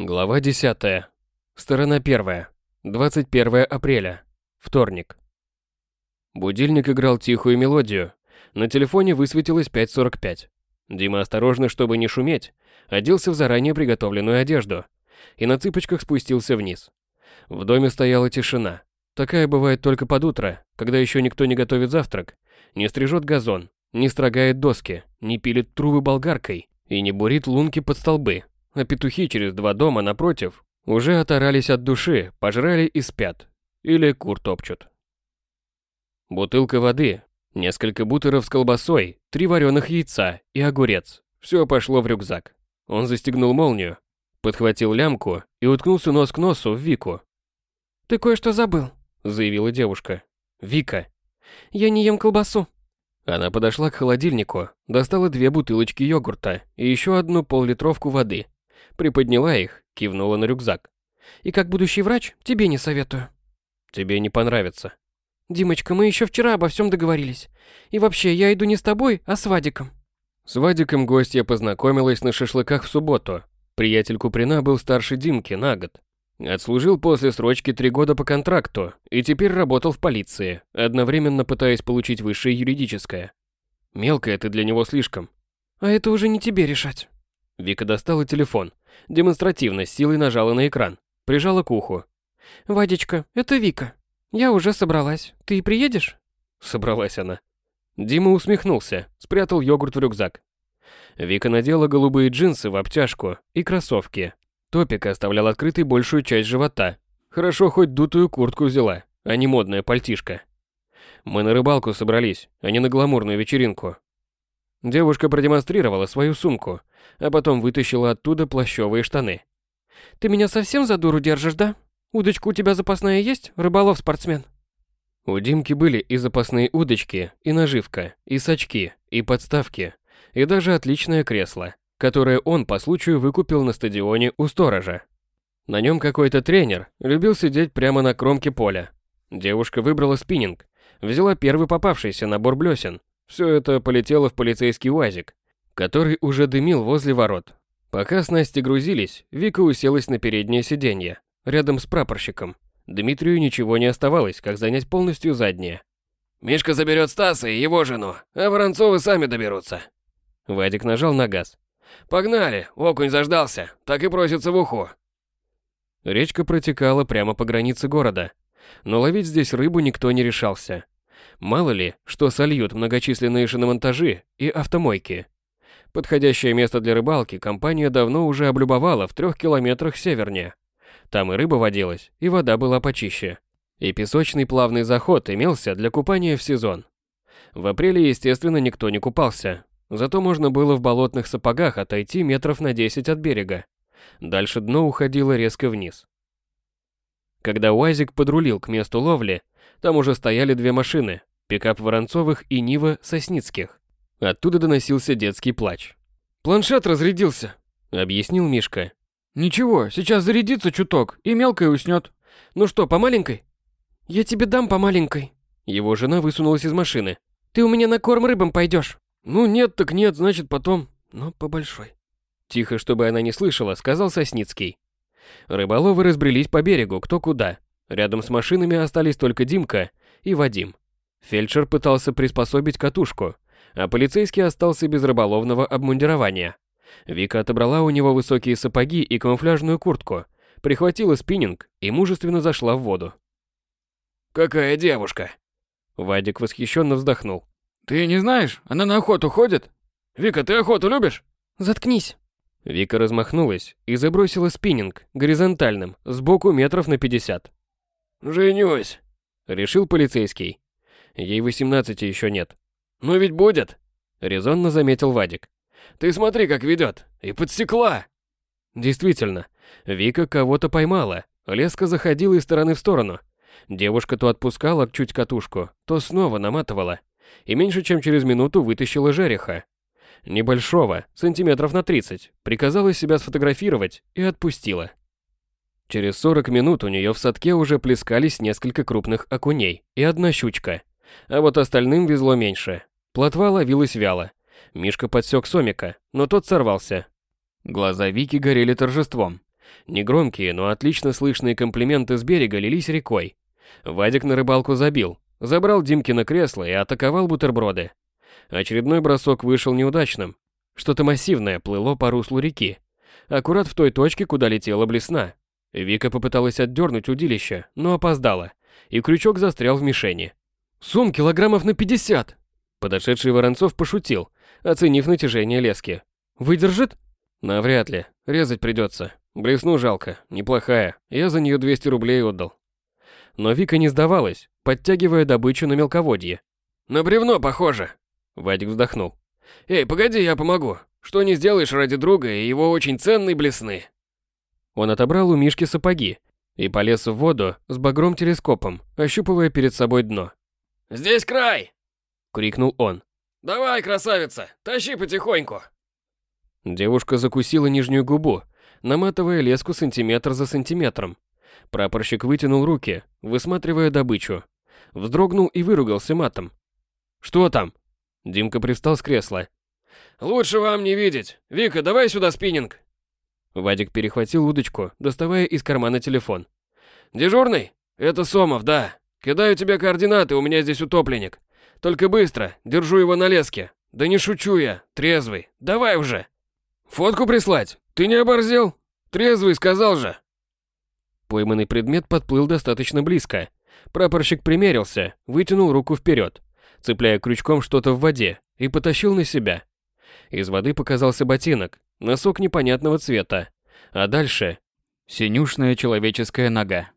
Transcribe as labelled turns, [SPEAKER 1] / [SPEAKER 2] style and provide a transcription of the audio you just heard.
[SPEAKER 1] Глава 10. Сторона 1. 21 апреля. Вторник. Будильник играл тихую мелодию. На телефоне высветилось 5.45. Дима осторожно, чтобы не шуметь, оделся в заранее приготовленную одежду и на цыпочках спустился вниз. В доме стояла тишина. Такая бывает только под утро, когда еще никто не готовит завтрак, не стрижет газон, не строгает доски, не пилит трубы болгаркой и не бурит лунки под столбы, а петухи через два дома напротив уже оторались от души, пожрали и спят. Или кур топчут. Бутылка воды, несколько бутеров с колбасой, три вареных яйца и огурец. Все пошло в рюкзак. Он застегнул молнию, подхватил лямку и уткнулся нос к носу в Вику.
[SPEAKER 2] «Ты кое-что забыл», —
[SPEAKER 1] заявила девушка. «Вика».
[SPEAKER 2] «Я не ем колбасу».
[SPEAKER 1] Она подошла к холодильнику, достала две бутылочки йогурта и еще одну пол-литровку воды приподняла их, кивнула на рюкзак.
[SPEAKER 2] «И как будущий врач, тебе не советую».
[SPEAKER 1] «Тебе не понравится».
[SPEAKER 2] «Димочка, мы еще вчера обо всем договорились. И вообще, я иду не с тобой, а с Вадиком».
[SPEAKER 1] С Вадиком гостья познакомилась на шашлыках в субботу. Приятель Куприна был старше Димки на год. Отслужил после срочки три года по контракту и теперь работал в полиции, одновременно пытаясь получить высшее юридическое. Мелкое ты для него слишком.
[SPEAKER 2] А это уже не тебе решать.
[SPEAKER 1] Вика достала телефон, демонстративно с силой нажала на экран, прижала к уху.
[SPEAKER 2] «Вадечка, это Вика. Я уже собралась. Ты приедешь?»
[SPEAKER 1] Собралась она. Дима усмехнулся, спрятал йогурт в рюкзак. Вика надела голубые джинсы в обтяжку и кроссовки. Топик оставлял открытой большую часть живота. Хорошо хоть дутую куртку взяла, а не модная пальтишка. Мы на рыбалку собрались, а не на гламурную вечеринку. Девушка продемонстрировала свою сумку, а потом вытащила оттуда плащевые штаны.
[SPEAKER 2] «Ты меня совсем за дуру держишь, да? Удочка у тебя запасная есть, рыболов-спортсмен?»
[SPEAKER 1] У Димки были и запасные удочки, и наживка, и сачки, и подставки, и даже отличное кресло, которое он по случаю выкупил на стадионе у сторожа. На нем какой-то тренер любил сидеть прямо на кромке поля. Девушка выбрала спиннинг, взяла первый попавшийся набор блесен. Все это полетело в полицейский УАЗик, который уже дымил возле ворот. Пока снасти грузились, Вика уселась на переднее сиденье, рядом с прапорщиком. Дмитрию ничего не оставалось, как занять полностью заднее.
[SPEAKER 3] «Мишка заберет Стаса и его жену, а Воронцовы сами доберутся».
[SPEAKER 1] Вадик нажал на газ.
[SPEAKER 3] «Погнали, окунь заждался, так и просится в уху».
[SPEAKER 1] Речка протекала прямо по границе города, но ловить здесь рыбу никто не решался. Мало ли, что сольют многочисленные шиномонтажи и автомойки. Подходящее место для рыбалки компания давно уже облюбовала в трех километрах севернее. Там и рыба водилась, и вода была почище. И песочный плавный заход имелся для купания в сезон. В апреле, естественно, никто не купался. Зато можно было в болотных сапогах отойти метров на 10 от берега. Дальше дно уходило резко вниз. Когда УАЗик подрулил к месту ловли, там уже стояли две машины, пикап Воронцовых и Нива Сосницких. Оттуда доносился детский плач.
[SPEAKER 4] «Планшет разрядился», —
[SPEAKER 1] объяснил Мишка.
[SPEAKER 4] «Ничего, сейчас зарядится чуток, и мелкая уснет. Ну что, по маленькой?»
[SPEAKER 2] «Я тебе дам по маленькой».
[SPEAKER 1] Его жена высунулась из машины.
[SPEAKER 2] «Ты у меня на корм рыбам пойдешь?»
[SPEAKER 4] «Ну нет, так нет, значит потом, но по большой».
[SPEAKER 1] Тихо, чтобы она не слышала, сказал Сосницкий. Рыболовы разбрелись по берегу, кто куда. Рядом с машинами остались только Димка и Вадим. Фельдшер пытался приспособить катушку, а полицейский остался без рыболовного обмундирования. Вика отобрала у него высокие сапоги и камуфляжную куртку, прихватила спиннинг и мужественно зашла в воду.
[SPEAKER 3] «Какая девушка!»
[SPEAKER 1] Вадик восхищенно вздохнул.
[SPEAKER 4] «Ты не знаешь, она на охоту ходит? Вика, ты охоту любишь?»
[SPEAKER 2] «Заткнись!»
[SPEAKER 1] Вика размахнулась и забросила спиннинг горизонтальным, сбоку метров на пятьдесят.
[SPEAKER 3] «Женюсь!»
[SPEAKER 1] — решил полицейский. Ей восемнадцати еще нет.
[SPEAKER 3] «Ну ведь будет!»
[SPEAKER 1] — резонно заметил Вадик.
[SPEAKER 3] «Ты смотри, как ведет! И подсекла!»
[SPEAKER 1] Действительно, Вика кого-то поймала. Леска заходила из стороны в сторону. Девушка то отпускала чуть катушку, то снова наматывала. И меньше чем через минуту вытащила жереха. Небольшого, сантиметров на 30, приказала себя сфотографировать и отпустила. Через 40 минут у нее в садке уже плескались несколько крупных окуней и одна щучка. А вот остальным везло меньше. Плотва ловилась вяло. Мишка подсек Сомика, но тот сорвался. Глаза Вики горели торжеством. Негромкие, но отлично слышные комплименты с берега лились рекой. Вадик на рыбалку забил, забрал Димкино кресло и атаковал бутерброды. Очередной бросок вышел неудачным. Что-то массивное плыло по руслу реки. Аккурат в той точке, куда летела блесна. Вика попыталась отдернуть удилище, но опоздала, и крючок застрял в мишени.
[SPEAKER 4] «Сум килограммов на пятьдесят!»
[SPEAKER 1] Подошедший Воронцов пошутил, оценив натяжение лески.
[SPEAKER 4] «Выдержит?»
[SPEAKER 1] «Навряд ли. Резать придется. Блесну жалко. Неплохая. Я за нее 200 рублей отдал». Но Вика не сдавалась, подтягивая добычу на мелководье.
[SPEAKER 3] «На бревно похоже!»
[SPEAKER 1] Вадик вздохнул.
[SPEAKER 3] «Эй, погоди, я помогу. Что не сделаешь ради друга и его очень ценной блесны?»
[SPEAKER 1] Он отобрал у Мишки сапоги и полез в воду с багром-телескопом, ощупывая перед собой дно.
[SPEAKER 3] «Здесь край!»
[SPEAKER 1] — крикнул он.
[SPEAKER 3] «Давай, красавица, тащи потихоньку!»
[SPEAKER 1] Девушка закусила нижнюю губу, наматывая леску сантиметр за сантиметром. Прапорщик вытянул руки, высматривая добычу. Вздрогнул и выругался матом. «Что там?» Димка привстал с кресла.
[SPEAKER 3] «Лучше вам не видеть. Вика, давай сюда спиннинг!»
[SPEAKER 1] Вадик перехватил удочку, доставая из кармана телефон.
[SPEAKER 3] «Дежурный? Это Сомов, да. Кидаю тебе координаты, у меня здесь утопленник. Только быстро, держу его на леске. Да не шучу я, трезвый. Давай уже!» «Фотку прислать? Ты не оборзел? Трезвый, сказал же!»
[SPEAKER 1] Пойманный предмет подплыл достаточно близко. Прапорщик примерился, вытянул руку вперед, цепляя крючком что-то в воде, и потащил на себя. Из воды показался ботинок, носок непонятного цвета, а дальше синюшная человеческая нога.